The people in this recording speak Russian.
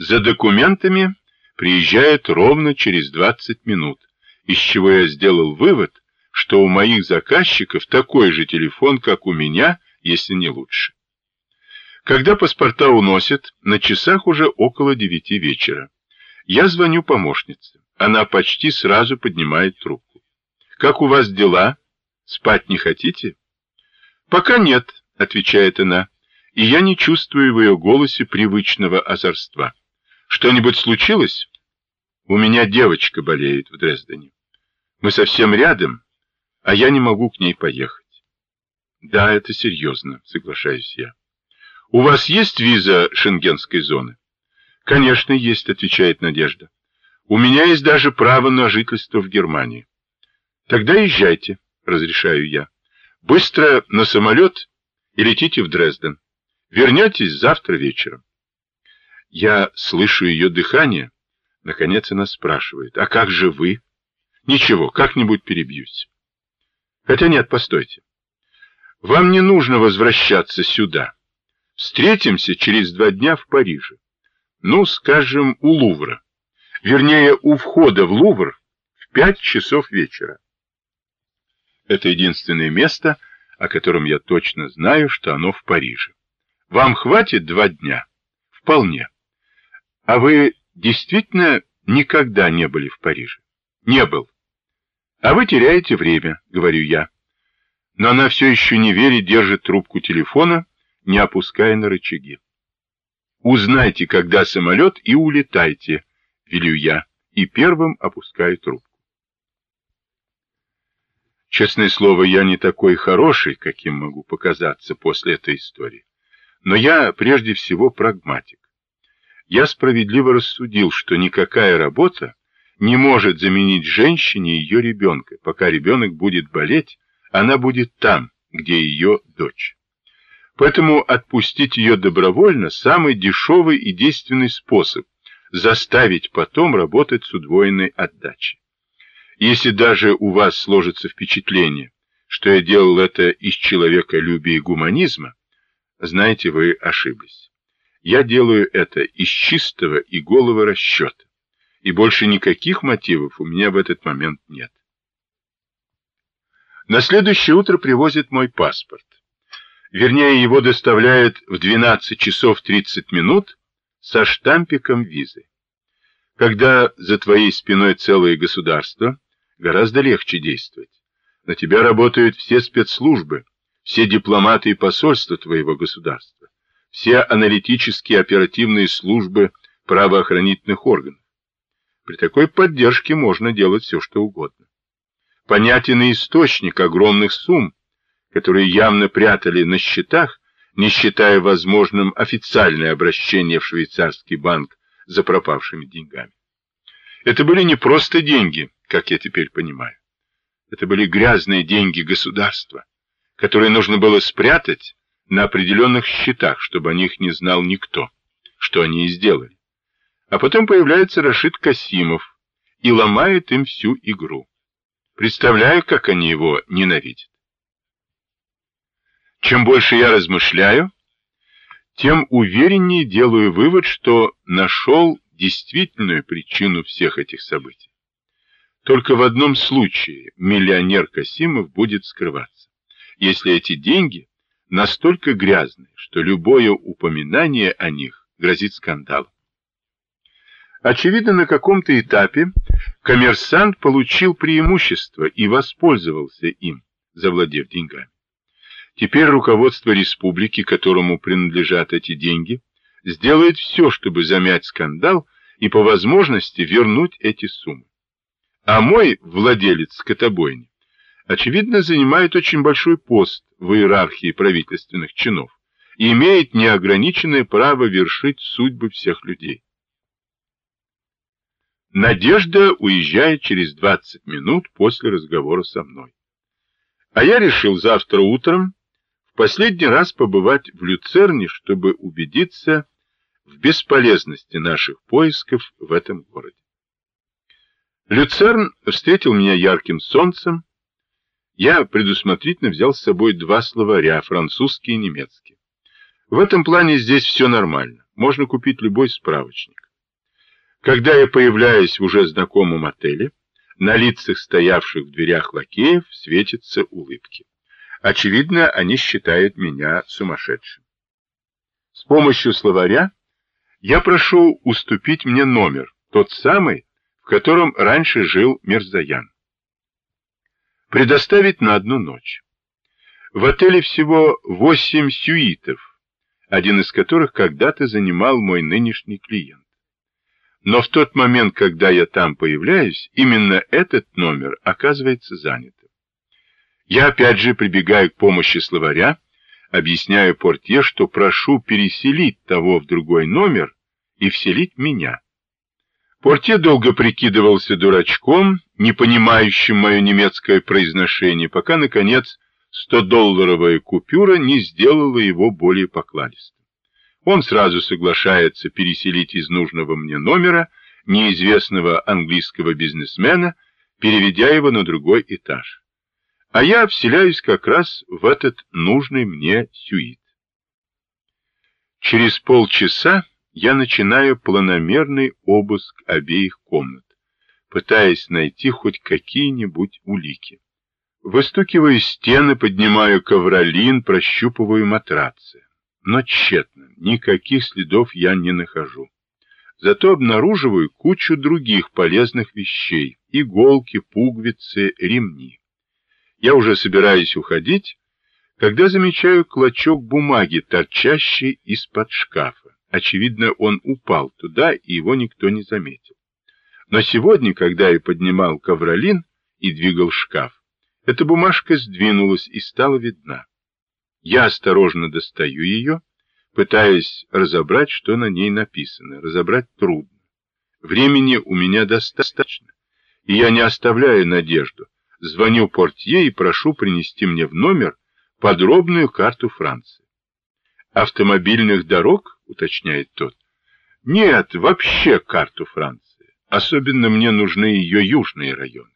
За документами приезжает ровно через 20 минут, из чего я сделал вывод, что у моих заказчиков такой же телефон, как у меня, если не лучше. Когда паспорта уносят, на часах уже около девяти вечера. Я звоню помощнице. Она почти сразу поднимает трубку. «Как у вас дела? Спать не хотите?» «Пока нет», — отвечает она, и я не чувствую в ее голосе привычного озорства. «Что-нибудь случилось?» «У меня девочка болеет в Дрездене. Мы совсем рядом, а я не могу к ней поехать». «Да, это серьезно», — соглашаюсь я. «У вас есть виза шенгенской зоны?» «Конечно, есть», — отвечает Надежда. «У меня есть даже право на жительство в Германии». «Тогда езжайте», — разрешаю я. «Быстро на самолет и летите в Дрезден. Вернетесь завтра вечером». Я слышу ее дыхание. Наконец она спрашивает, «А как же вы?» «Ничего, как-нибудь перебьюсь». «Хотя нет, постойте. Вам не нужно возвращаться сюда». Встретимся через два дня в Париже. Ну, скажем, у Лувра. Вернее, у входа в Лувр в пять часов вечера. Это единственное место, о котором я точно знаю, что оно в Париже. Вам хватит два дня? Вполне. А вы действительно никогда не были в Париже? Не был. А вы теряете время, говорю я. Но она все еще не верит, держит трубку телефона не опуская на рычаги. «Узнайте, когда самолет, и улетайте», — велю я, и первым опускаю трубку. Честное слово, я не такой хороший, каким могу показаться после этой истории. Но я прежде всего прагматик. Я справедливо рассудил, что никакая работа не может заменить женщине ее ребенка. Пока ребенок будет болеть, она будет там, где ее дочь. Поэтому отпустить ее добровольно – самый дешевый и действенный способ заставить потом работать с удвоенной отдачей. Если даже у вас сложится впечатление, что я делал это из человеколюбия и гуманизма, знаете, вы ошиблись. Я делаю это из чистого и голого расчета, и больше никаких мотивов у меня в этот момент нет. На следующее утро привозят мой паспорт. Вернее, его доставляют в 12 часов 30 минут со штампиком визы. Когда за твоей спиной целое государство, гораздо легче действовать. На тебя работают все спецслужбы, все дипломаты и посольства твоего государства, все аналитические оперативные службы правоохранительных органов. При такой поддержке можно делать все, что угодно. Понятен и источник огромных сумм, которые явно прятали на счетах, не считая возможным официальное обращение в швейцарский банк за пропавшими деньгами. Это были не просто деньги, как я теперь понимаю. Это были грязные деньги государства, которые нужно было спрятать на определенных счетах, чтобы о них не знал никто, что они и сделали. А потом появляется Рашид Касимов и ломает им всю игру. Представляю, как они его ненавидят. Чем больше я размышляю, тем увереннее делаю вывод, что нашел действительную причину всех этих событий. Только в одном случае миллионер Касимов будет скрываться, если эти деньги настолько грязные, что любое упоминание о них грозит скандалом. Очевидно, на каком-то этапе коммерсант получил преимущество и воспользовался им, завладев деньгами. Теперь руководство республики, которому принадлежат эти деньги, сделает все, чтобы замять скандал и по возможности вернуть эти суммы. А мой владелец скотобойни, очевидно, занимает очень большой пост в иерархии правительственных чинов и имеет неограниченное право вершить судьбы всех людей. Надежда уезжает через 20 минут после разговора со мной. А я решил завтра утром последний раз побывать в Люцерне, чтобы убедиться в бесполезности наших поисков в этом городе. Люцерн встретил меня ярким солнцем. Я предусмотрительно взял с собой два словаря, французский и немецкий. В этом плане здесь все нормально, можно купить любой справочник. Когда я появляюсь в уже знакомом отеле, на лицах стоявших в дверях лакеев светятся улыбки. Очевидно, они считают меня сумасшедшим. С помощью словаря я прошу уступить мне номер, тот самый, в котором раньше жил Мерзаян. Предоставить на одну ночь. В отеле всего восемь сюитов, один из которых когда-то занимал мой нынешний клиент. Но в тот момент, когда я там появляюсь, именно этот номер оказывается занятым. Я опять же прибегаю к помощи словаря, объясняю портье, что прошу переселить того в другой номер и вселить меня. Портье долго прикидывался дурачком, не понимающим мое немецкое произношение, пока, наконец, 100-долларовая купюра не сделала его более покладистым. Он сразу соглашается переселить из нужного мне номера неизвестного английского бизнесмена, переведя его на другой этаж. А я вселяюсь как раз в этот нужный мне сюит. Через полчаса я начинаю планомерный обыск обеих комнат, пытаясь найти хоть какие-нибудь улики. Выстукиваю стены, поднимаю ковролин, прощупываю матрацы. Но тщетно, никаких следов я не нахожу. Зато обнаруживаю кучу других полезных вещей. Иголки, пуговицы, ремни. Я уже собираюсь уходить, когда замечаю клочок бумаги, торчащий из-под шкафа. Очевидно, он упал туда, и его никто не заметил. Но сегодня, когда я поднимал ковролин и двигал шкаф, эта бумажка сдвинулась и стала видна. Я осторожно достаю ее, пытаясь разобрать, что на ней написано. Разобрать трудно. Времени у меня достаточно, и я не оставляю надежду. Звоню портье и прошу принести мне в номер подробную карту Франции. Автомобильных дорог, уточняет тот. Нет, вообще карту Франции. Особенно мне нужны ее южные районы.